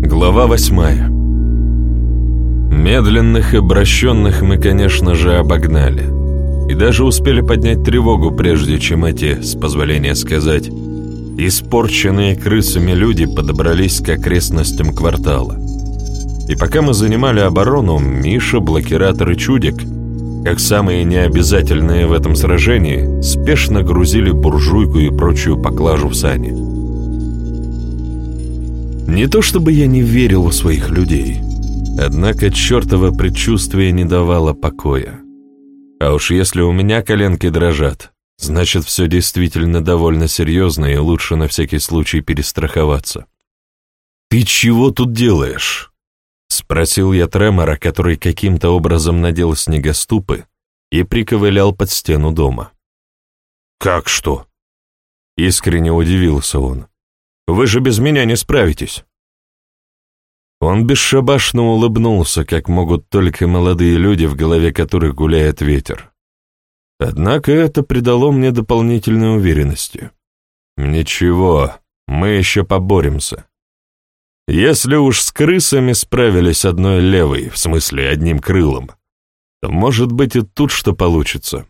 Глава восьмая Медленных обращенных мы, конечно же, обогнали. И даже успели поднять тревогу, прежде чем эти, с позволения сказать, испорченные крысами люди подобрались к окрестностям квартала. И пока мы занимали оборону, Миша, Блокиратор и Чудик, как самые необязательные в этом сражении, спешно грузили буржуйку и прочую поклажу в сани. Не то чтобы я не верил в своих людей, однако чертово предчувствие не давало покоя. А уж если у меня коленки дрожат, значит, все действительно довольно серьезно и лучше на всякий случай перестраховаться. «Ты чего тут делаешь?» — спросил я Тремора, который каким-то образом надел снегоступы и приковылял под стену дома. «Как что?» — искренне удивился он. «Вы же без меня не справитесь». Он бесшабашно улыбнулся, как могут только молодые люди, в голове которых гуляет ветер. Однако это придало мне дополнительной уверенности. «Ничего, мы еще поборемся. Если уж с крысами справились одной левой, в смысле одним крылом, то, может быть, и тут что получится».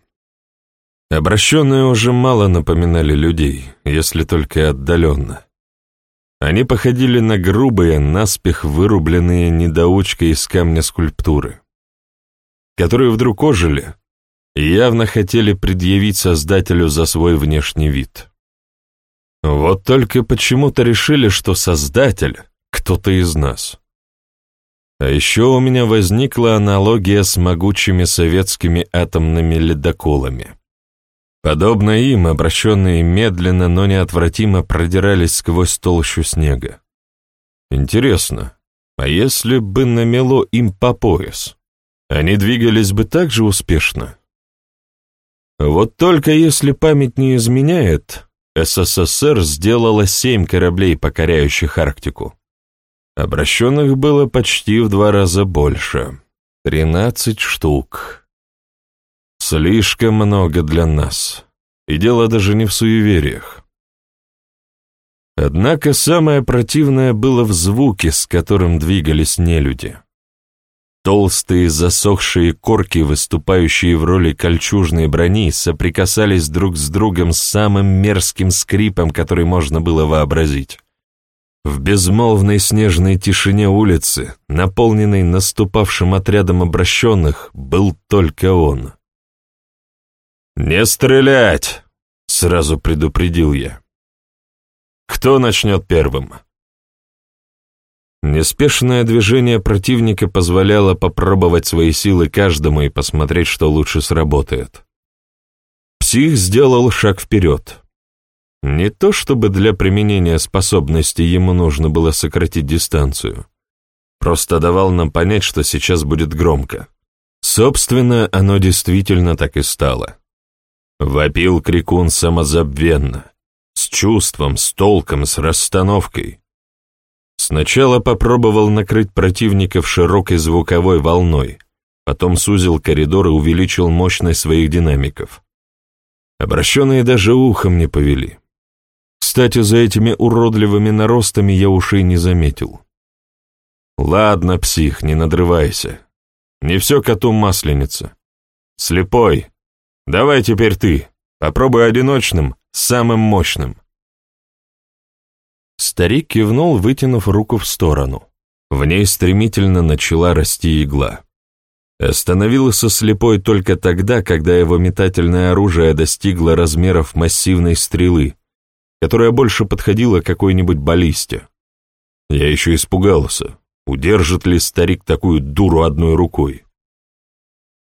Обращенные уже мало напоминали людей, если только отдаленно. Они походили на грубые, наспех вырубленные недоучкой из камня скульптуры, которые вдруг ожили и явно хотели предъявить Создателю за свой внешний вид. Вот только почему-то решили, что Создатель — кто-то из нас. А еще у меня возникла аналогия с могучими советскими атомными ледоколами. Подобно им, обращенные медленно, но неотвратимо продирались сквозь толщу снега. Интересно, а если бы намело им по пояс, они двигались бы так же успешно? Вот только если память не изменяет, СССР сделала семь кораблей, покоряющих Арктику. Обращенных было почти в два раза больше. Тринадцать штук. Слишком много для нас. И дело даже не в суевериях. Однако самое противное было в звуке, с которым двигались нелюди. Толстые засохшие корки, выступающие в роли кольчужной брони, соприкасались друг с другом с самым мерзким скрипом, который можно было вообразить. В безмолвной снежной тишине улицы, наполненной наступавшим отрядом обращенных, был только он. «Не стрелять!» — сразу предупредил я. «Кто начнет первым?» Неспешное движение противника позволяло попробовать свои силы каждому и посмотреть, что лучше сработает. Псих сделал шаг вперед. Не то чтобы для применения способности ему нужно было сократить дистанцию. Просто давал нам понять, что сейчас будет громко. Собственно, оно действительно так и стало. Вопил крикун самозабвенно, с чувством, с толком, с расстановкой. Сначала попробовал накрыть противников широкой звуковой волной, потом сузил коридор и увеличил мощность своих динамиков. Обращенные даже ухом не повели. Кстати, за этими уродливыми наростами я ушей не заметил. Ладно, псих, не надрывайся. Не все коту масленица. Слепой, Давай теперь ты. Попробуй одиночным, самым мощным. Старик кивнул, вытянув руку в сторону. В ней стремительно начала расти игла. Остановился слепой только тогда, когда его метательное оружие достигло размеров массивной стрелы, которая больше подходила какой-нибудь баллисте. Я еще испугался, удержит ли старик такую дуру одной рукой.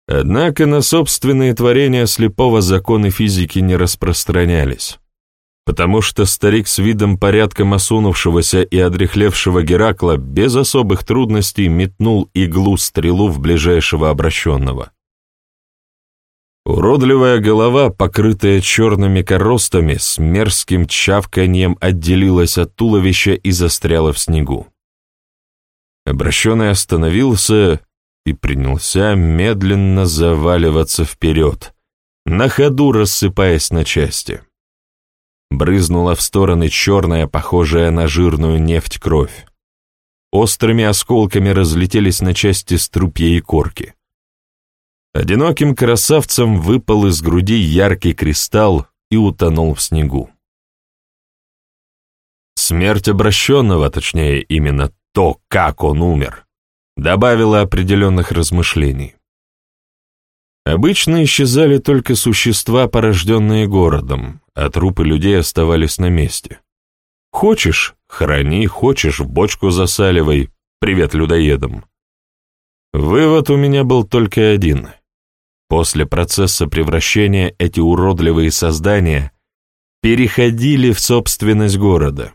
Однако на собственные творения слепого законы физики не распространялись, потому что старик с видом порядком осунувшегося и одрехлевшего Геракла без особых трудностей метнул иглу-стрелу в ближайшего обращенного. Уродливая голова, покрытая черными коростами, с мерзким чавканьем отделилась от туловища и застряла в снегу. Обращенный остановился и принялся медленно заваливаться вперед, на ходу рассыпаясь на части. Брызнула в стороны черная, похожая на жирную нефть кровь. острыми осколками разлетелись на части струпья и корки. Одиноким красавцем выпал из груди яркий кристалл и утонул в снегу. Смерть обращенного, точнее, именно то, как он умер, добавила определенных размышлений. Обычно исчезали только существа, порожденные городом, а трупы людей оставались на месте. Хочешь — храни, хочешь — в бочку засаливай, привет людоедам. Вывод у меня был только один. После процесса превращения эти уродливые создания переходили в собственность города.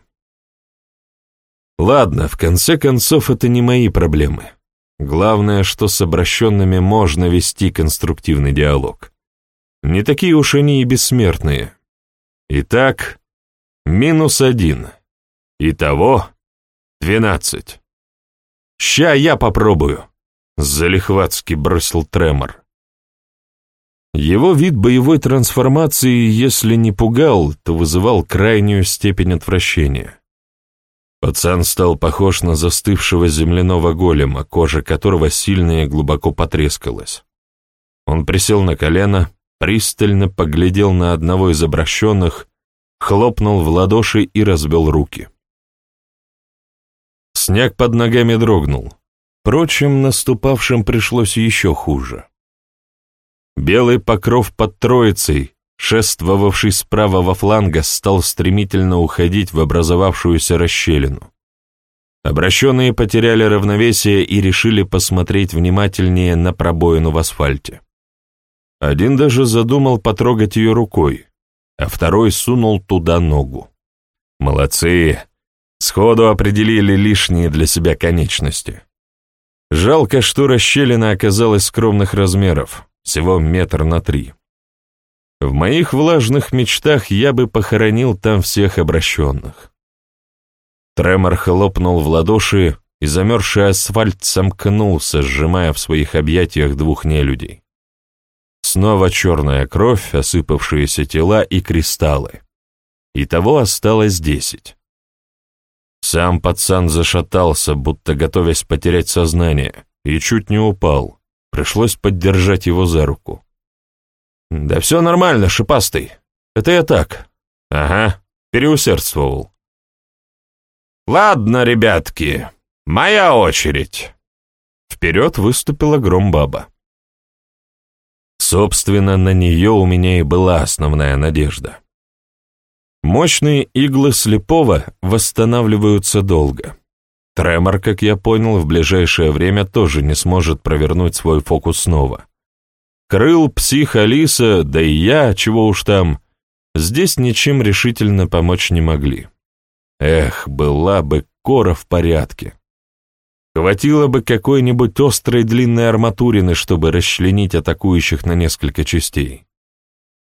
Ладно, в конце концов, это не мои проблемы. Главное, что с обращенными можно вести конструктивный диалог. Не такие уж они и бессмертные. Итак, минус один. Итого двенадцать. «Ща я попробую», — залихватски бросил Тремор. Его вид боевой трансформации, если не пугал, то вызывал крайнюю степень отвращения. Пацан стал похож на застывшего земляного голема, кожа которого сильно и глубоко потрескалась. Он присел на колено, пристально поглядел на одного из обращенных, хлопнул в ладоши и разбил руки. Снег под ногами дрогнул. Впрочем, наступавшим пришлось еще хуже. Белый покров под троицей, шествовавший с правого фланга, стал стремительно уходить в образовавшуюся расщелину. Обращенные потеряли равновесие и решили посмотреть внимательнее на пробоину в асфальте. Один даже задумал потрогать ее рукой, а второй сунул туда ногу. Молодцы! Сходу определили лишние для себя конечности. Жалко, что расщелина оказалась скромных размеров, всего метр на три. В моих влажных мечтах я бы похоронил там всех обращенных. Тремор хлопнул в ладоши, и замерзший асфальт сомкнулся, сжимая в своих объятиях двух нелюдей. Снова черная кровь, осыпавшиеся тела и кристаллы. Итого осталось десять. Сам пацан зашатался, будто готовясь потерять сознание, и чуть не упал. Пришлось поддержать его за руку. «Да все нормально, шипастый. Это я так. Ага, переусердствовал». «Ладно, ребятки, моя очередь». Вперед выступила Громбаба. Собственно, на нее у меня и была основная надежда. Мощные иглы слепого восстанавливаются долго. Тремор, как я понял, в ближайшее время тоже не сможет провернуть свой фокус снова. Крыл, псих, Алиса, да и я, чего уж там, здесь ничем решительно помочь не могли. Эх, была бы кора в порядке. Хватило бы какой-нибудь острой длинной арматурины, чтобы расчленить атакующих на несколько частей.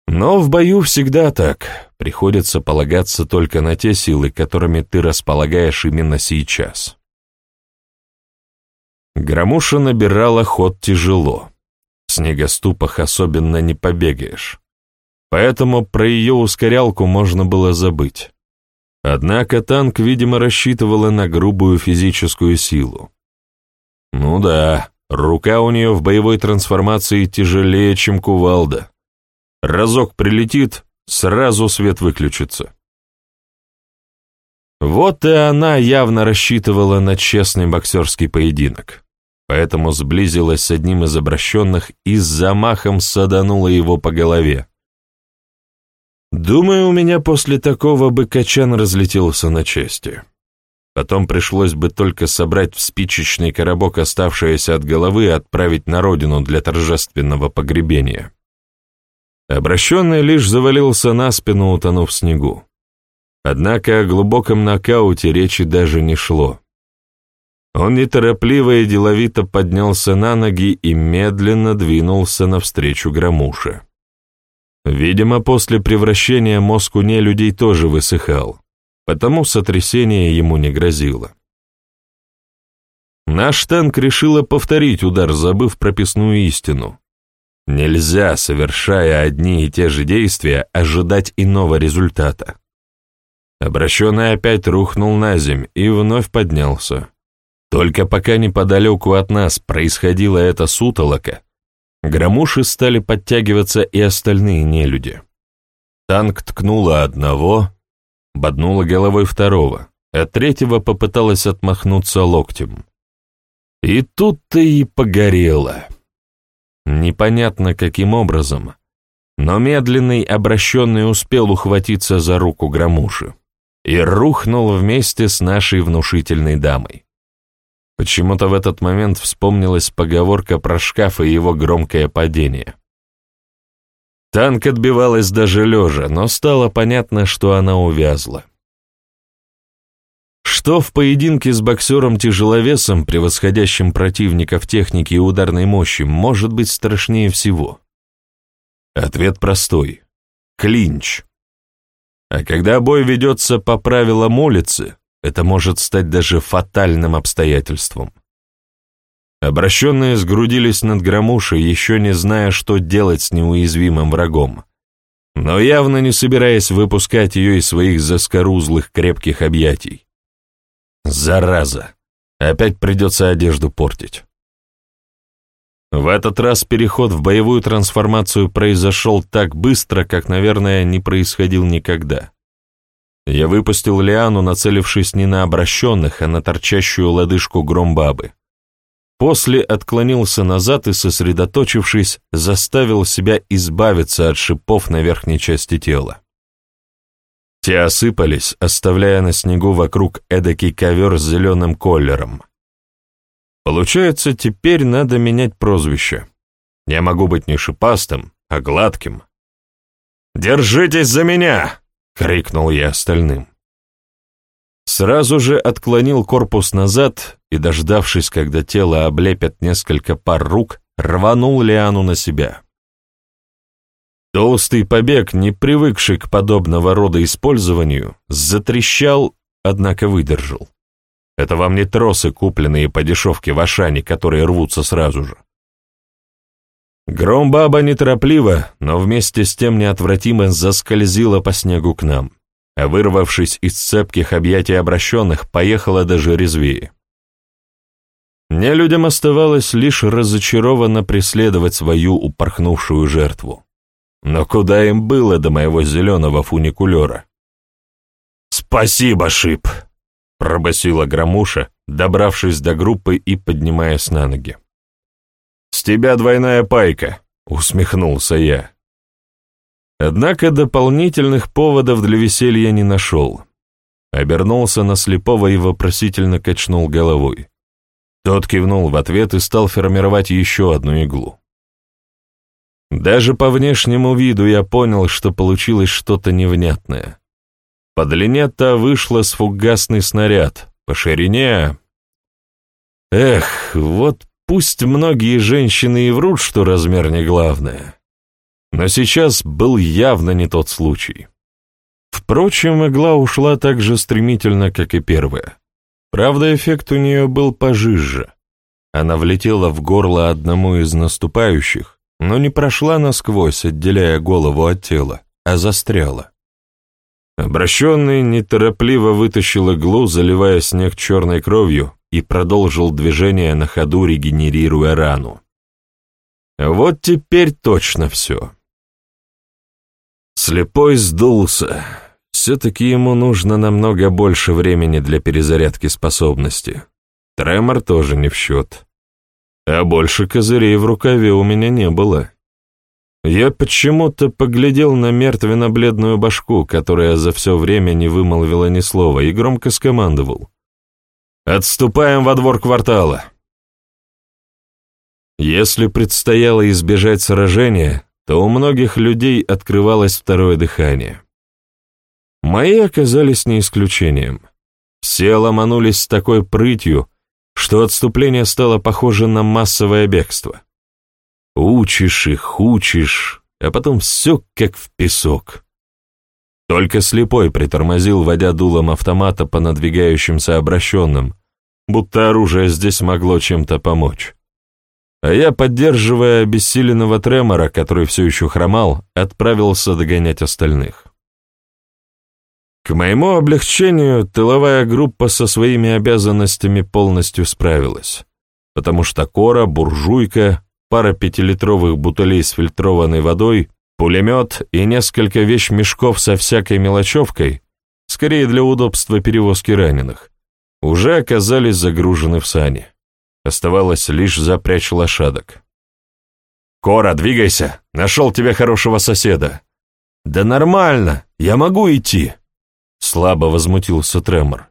Но в бою всегда так. Приходится полагаться только на те силы, которыми ты располагаешь именно сейчас. Громуша набирала ход тяжело. Снегоступах особенно не побегаешь. Поэтому про ее ускорялку можно было забыть. Однако танк, видимо, рассчитывала на грубую физическую силу. Ну да, рука у нее в боевой трансформации тяжелее, чем кувалда. Разок прилетит, сразу свет выключится. Вот и она явно рассчитывала на честный боксерский поединок поэтому сблизилась с одним из обращенных и с замахом саданула его по голове. Думаю, у меня после такого бы качан разлетелся на части. Потом пришлось бы только собрать в спичечный коробок оставшееся от головы и отправить на родину для торжественного погребения. Обращенный лишь завалился на спину, утонув в снегу. Однако о глубоком нокауте речи даже не шло. Он неторопливо и деловито поднялся на ноги и медленно двинулся навстречу Громуше. Видимо, после превращения мозг у людей тоже высыхал, потому сотрясение ему не грозило. Наш танк решила повторить удар, забыв прописную истину. Нельзя, совершая одни и те же действия, ожидать иного результата. Обращенный опять рухнул на земь и вновь поднялся. Только пока неподалеку от нас происходила эта сутолока, громуши стали подтягиваться и остальные нелюди. Танк ткнула одного, боднула головой второго, а третьего попыталась отмахнуться локтем. И тут-то и погорело. Непонятно каким образом, но медленный обращенный успел ухватиться за руку Громуши и рухнул вместе с нашей внушительной дамой. Почему-то в этот момент вспомнилась поговорка про шкаф и его громкое падение. Танк отбивалась даже лежа, но стало понятно, что она увязла. Что в поединке с боксером-тяжеловесом, превосходящим противника в технике и ударной мощи, может быть страшнее всего? Ответ простой. Клинч. А когда бой ведется по правилам улицы, это может стать даже фатальным обстоятельством. Обращенные сгрудились над громушей, еще не зная, что делать с неуязвимым врагом, но явно не собираясь выпускать ее из своих заскорузлых крепких объятий. Зараза! Опять придется одежду портить. В этот раз переход в боевую трансформацию произошел так быстро, как, наверное, не происходил никогда. Я выпустил лиану, нацелившись не на обращенных, а на торчащую лодыжку громбабы. После отклонился назад и, сосредоточившись, заставил себя избавиться от шипов на верхней части тела. Те осыпались, оставляя на снегу вокруг эдакий ковер с зеленым колером. Получается, теперь надо менять прозвище. Я могу быть не шипастым, а гладким. «Держитесь за меня!» — крикнул я остальным. Сразу же отклонил корпус назад и, дождавшись, когда тело облепят несколько пар рук, рванул Лиану на себя. Толстый побег, не привыкший к подобного рода использованию, затрещал, однако выдержал. Это вам не тросы, купленные по дешевке в Ашане, которые рвутся сразу же. Громбаба неторопливо, но вместе с тем неотвратимо заскользила по снегу к нам, а вырвавшись из цепких объятий обращенных, поехала даже резвее. Мне людям оставалось лишь разочарованно преследовать свою упорхнувшую жертву. Но куда им было до моего зеленого фуникулера? «Спасибо, Шип!» — пробасила Громуша, добравшись до группы и поднимаясь на ноги. «С тебя двойная пайка», — усмехнулся я. Однако дополнительных поводов для веселья не нашел. Обернулся на слепого и вопросительно качнул головой. Тот кивнул в ответ и стал формировать еще одну иглу. Даже по внешнему виду я понял, что получилось что-то невнятное. По длине-то вышло с фугасный снаряд, по ширине... Эх, вот пусть многие женщины и врут, что размер не главное. Но сейчас был явно не тот случай. Впрочем, игла ушла так же стремительно, как и первая. Правда, эффект у нее был пожиже. Она влетела в горло одному из наступающих, но не прошла насквозь, отделяя голову от тела, а застряла. Обращенный неторопливо вытащил иглу, заливая снег черной кровью, и продолжил движение на ходу, регенерируя рану. Вот теперь точно все. Слепой сдулся. Все-таки ему нужно намного больше времени для перезарядки способности. Тремор тоже не в счет. А больше козырей в рукаве у меня не было. Я почему-то поглядел на мертвенно-бледную башку, которая за все время не вымолвила ни слова, и громко скомандовал. «Отступаем во двор квартала!» Если предстояло избежать сражения, то у многих людей открывалось второе дыхание. Мои оказались не исключением. Все ломанулись с такой прытью, что отступление стало похоже на массовое бегство. Учишь их, учишь, а потом все как в песок. Только слепой притормозил, водя дулом автомата по надвигающимся обращенным, будто оружие здесь могло чем-то помочь. А я, поддерживая обессиленного тремора, который все еще хромал, отправился догонять остальных. К моему облегчению, тыловая группа со своими обязанностями полностью справилась, потому что кора, буржуйка, пара пятилитровых бутылей с фильтрованной водой, пулемет и несколько вещмешков со всякой мелочевкой, скорее для удобства перевозки раненых, уже оказались загружены в сани. Оставалось лишь запрячь лошадок. «Кора, двигайся! Нашел тебе хорошего соседа!» «Да нормально! Я могу идти!» Слабо возмутился Тремор.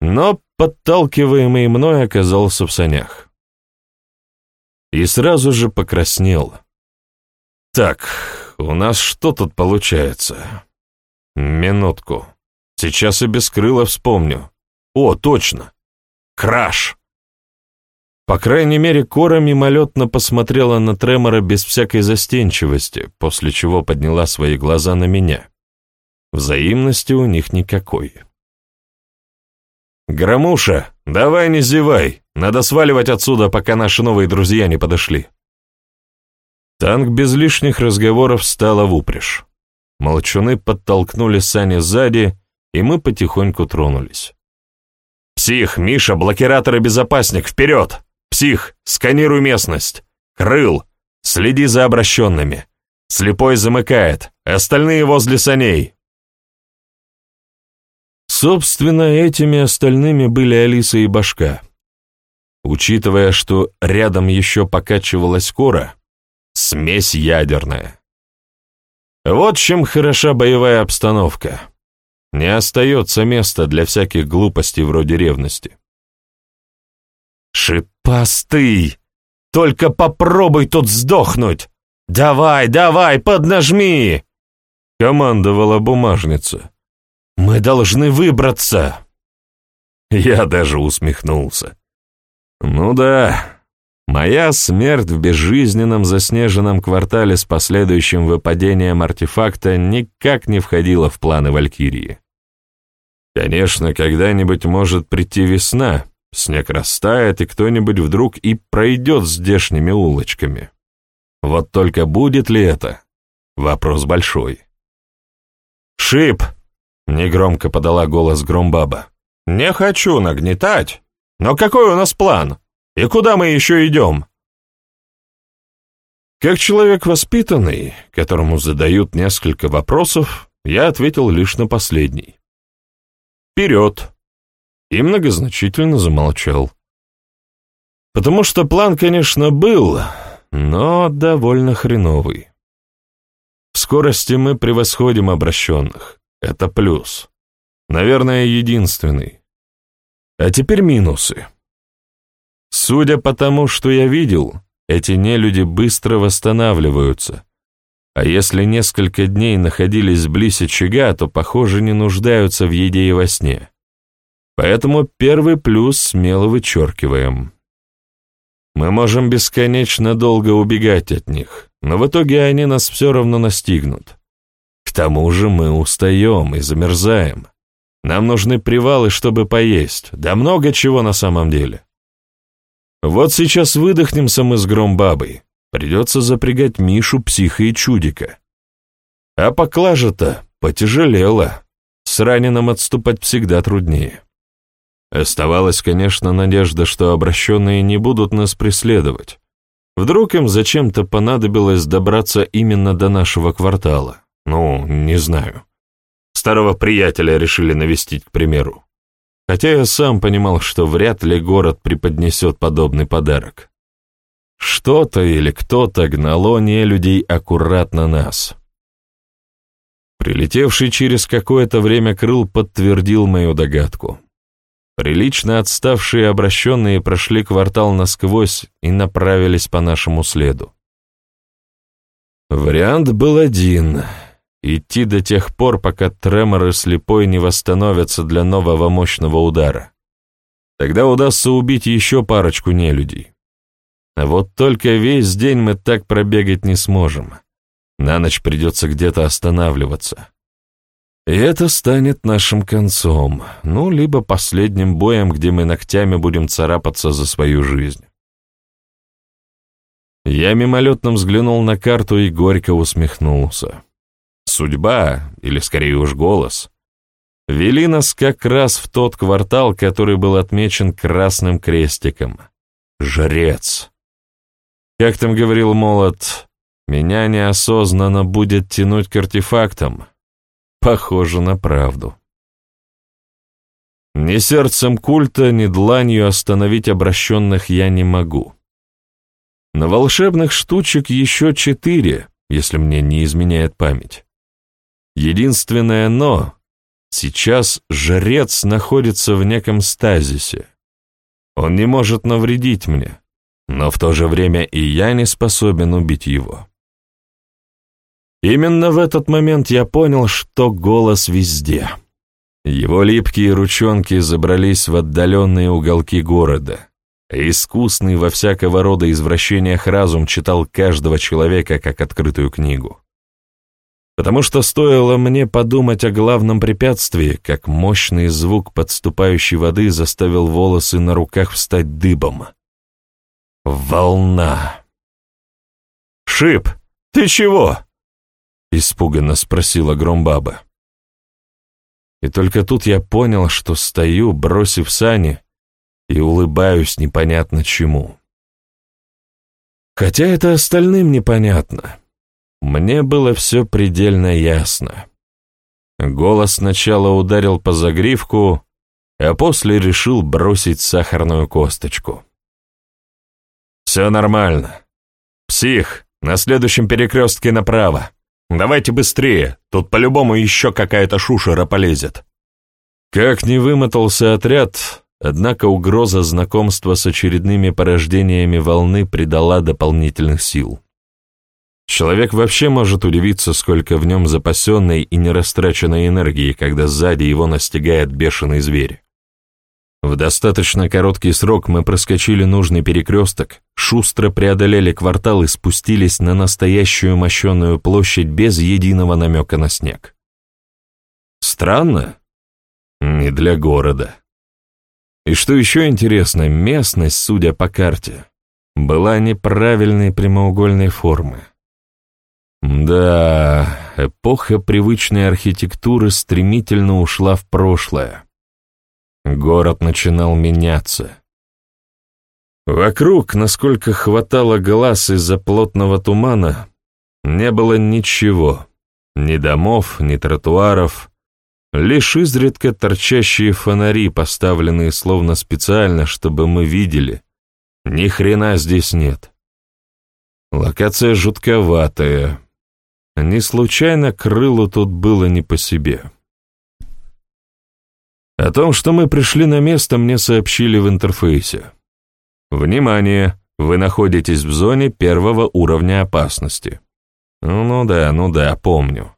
Но подталкиваемый мной оказался в санях. И сразу же покраснел. «Так, у нас что тут получается?» «Минутку. Сейчас и без крыла вспомню. О, точно! Краш!» По крайней мере, Кора мимолетно посмотрела на Тремора без всякой застенчивости, после чего подняла свои глаза на меня. Взаимности у них никакой. «Громуша, давай не зевай, надо сваливать отсюда, пока наши новые друзья не подошли». Танк без лишних разговоров встала в упряжь. Молчуны подтолкнули сани сзади, и мы потихоньку тронулись. «Псих, Миша, блокиратор и безопасник, вперед! Псих, сканируй местность! Крыл, следи за обращенными! Слепой замыкает, остальные возле саней!» Собственно, этими остальными были Алиса и Башка. Учитывая, что рядом еще покачивалась кора, смесь ядерная. Вот чем хороша боевая обстановка. Не остается места для всяких глупостей вроде ревности. «Шипастый! Только попробуй тут сдохнуть! Давай, давай, поднажми!» — командовала бумажница. Мы должны выбраться!» Я даже усмехнулся. «Ну да, моя смерть в безжизненном заснеженном квартале с последующим выпадением артефакта никак не входила в планы Валькирии. Конечно, когда-нибудь может прийти весна, снег растает, и кто-нибудь вдруг и пройдет здешними улочками. Вот только будет ли это? Вопрос большой. «Шип!» Негромко подала голос Громбаба. «Не хочу нагнетать, но какой у нас план? И куда мы еще идем?» Как человек воспитанный, которому задают несколько вопросов, я ответил лишь на последний. «Вперед!» И многозначительно замолчал. Потому что план, конечно, был, но довольно хреновый. В скорости мы превосходим обращенных. Это плюс. Наверное, единственный. А теперь минусы. Судя по тому, что я видел, эти нелюди быстро восстанавливаются. А если несколько дней находились близ очага, то, похоже, не нуждаются в еде и во сне. Поэтому первый плюс смело вычеркиваем. Мы можем бесконечно долго убегать от них, но в итоге они нас все равно настигнут. К тому же мы устаем и замерзаем. Нам нужны привалы, чтобы поесть, да много чего на самом деле. Вот сейчас выдохнемся мы с Громбабой. Придется запрягать Мишу, Психа и Чудика. А поклажа-то потяжелела. С раненым отступать всегда труднее. Оставалась, конечно, надежда, что обращенные не будут нас преследовать. Вдруг им зачем-то понадобилось добраться именно до нашего квартала. Ну, не знаю. Старого приятеля решили навестить, к примеру. Хотя я сам понимал, что вряд ли город преподнесет подобный подарок. Что-то или кто-то гнало людей аккуратно нас. Прилетевший через какое-то время крыл подтвердил мою догадку. Прилично отставшие обращенные прошли квартал насквозь и направились по нашему следу. Вариант был один — Идти до тех пор, пока треморы слепой не восстановятся для нового мощного удара. Тогда удастся убить еще парочку нелюдей. А вот только весь день мы так пробегать не сможем. На ночь придется где-то останавливаться. И это станет нашим концом, ну, либо последним боем, где мы ногтями будем царапаться за свою жизнь. Я мимолетно взглянул на карту и горько усмехнулся. Судьба, или скорее уж голос, вели нас как раз в тот квартал, который был отмечен красным крестиком. Жрец. Как там говорил Молот, меня неосознанно будет тянуть к артефактам. Похоже на правду. Ни сердцем культа, ни дланью остановить обращенных я не могу. На волшебных штучек еще четыре, если мне не изменяет память. Единственное «но» — сейчас жрец находится в неком стазисе. Он не может навредить мне, но в то же время и я не способен убить его. Именно в этот момент я понял, что голос везде. Его липкие ручонки забрались в отдаленные уголки города, искусный во всякого рода извращениях разум читал каждого человека как открытую книгу. Потому что стоило мне подумать о главном препятствии, как мощный звук подступающей воды заставил волосы на руках встать дыбом. Волна. «Шип, ты чего?» — испуганно спросила Громбаба. И только тут я понял, что стою, бросив сани, и улыбаюсь непонятно чему. Хотя это остальным непонятно. Мне было все предельно ясно. Голос сначала ударил по загривку, а после решил бросить сахарную косточку. «Все нормально. Псих, на следующем перекрестке направо. Давайте быстрее, тут по-любому еще какая-то шушера полезет». Как не вымотался отряд, однако угроза знакомства с очередными порождениями волны придала дополнительных сил. Человек вообще может удивиться, сколько в нем запасенной и нерастраченной энергии, когда сзади его настигает бешеный зверь. В достаточно короткий срок мы проскочили нужный перекресток, шустро преодолели квартал и спустились на настоящую мощенную площадь без единого намека на снег. Странно? Не для города. И что еще интересно, местность, судя по карте, была неправильной прямоугольной формы. Да, эпоха привычной архитектуры стремительно ушла в прошлое. Город начинал меняться. Вокруг, насколько хватало глаз из-за плотного тумана, не было ничего, ни домов, ни тротуаров, лишь изредка торчащие фонари, поставленные словно специально, чтобы мы видели. Ни хрена здесь нет. Локация жутковатая. Не случайно крылу тут было не по себе. О том, что мы пришли на место, мне сообщили в интерфейсе. Внимание! Вы находитесь в зоне первого уровня опасности. Ну да, ну да, помню.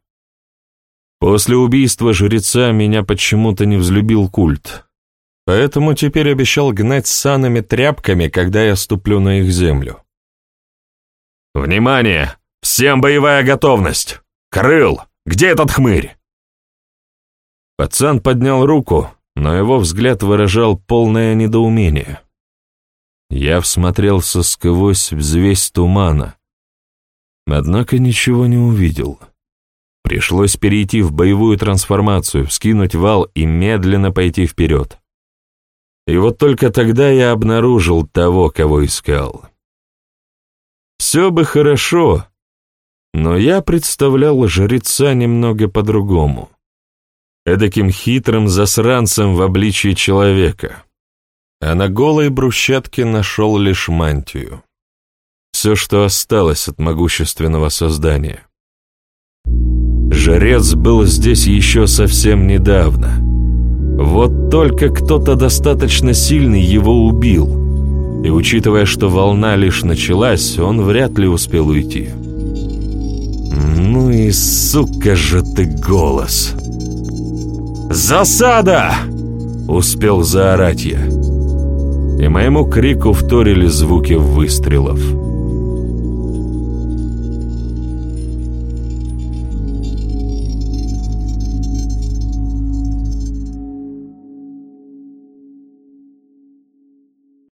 После убийства жреца меня почему-то не взлюбил культ, поэтому теперь обещал гнать санами тряпками, когда я ступлю на их землю. «Внимание! Всем боевая готовность! Крыл, где этот хмырь?» Пацан поднял руку, но его взгляд выражал полное недоумение. Я всмотрелся сквозь взвесь тумана, однако ничего не увидел. Пришлось перейти в боевую трансформацию, вскинуть вал и медленно пойти вперед. И вот только тогда я обнаружил того, кого искал. Все бы хорошо, но я представлял жреца немного по-другому эдаким хитрым засранцем в обличии человека, а на голой брусчатке нашел лишь мантию. Все, что осталось от могущественного создания. Жрец был здесь еще совсем недавно. Вот только кто-то достаточно сильный его убил, и, учитывая, что волна лишь началась, он вряд ли успел уйти. «Ну и сука же ты голос!» «Засада!» — успел заорать я. И моему крику вторили звуки выстрелов.